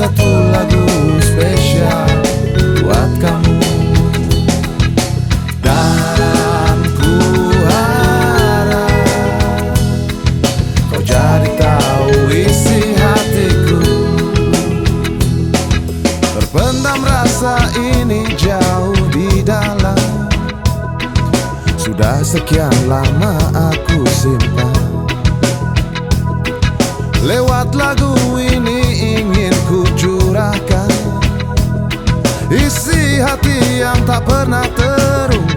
satu lagu spesial buat kamu. Dan ku harap kau jadi tahu isi hatiku. Terpendam rasa ini jauh di dalam. Sudah sekian lama aku simpan. Lewat lagu ini ingin ku curahkan Isi hati yang tak pernah terungkap.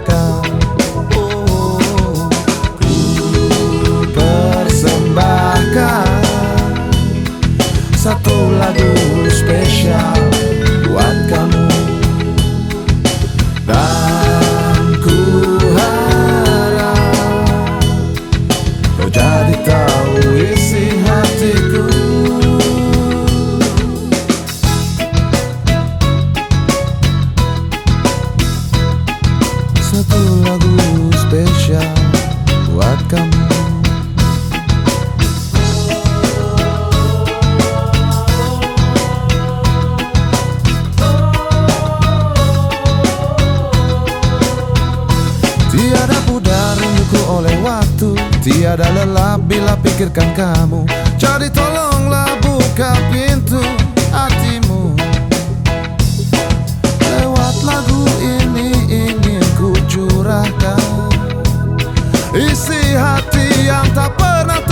Tiada pudar rinduku oleh waktu. Tiada lelah bila pikirkan kamu. Jadi tolonglah buka pintu hatimu. Lewat lagu ini ingin ku curahkan. Isi hati yang tak pernah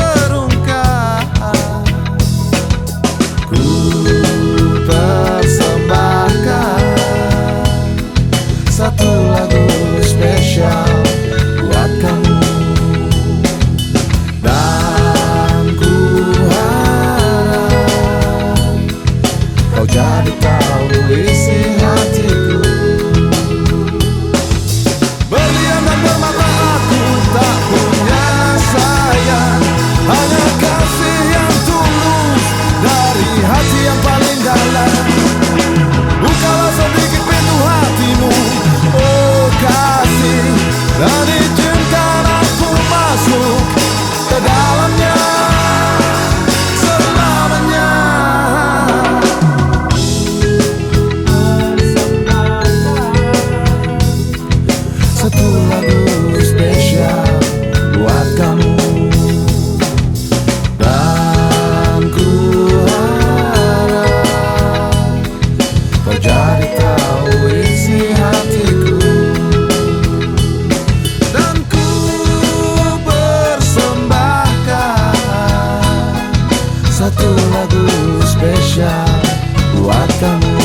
Boa.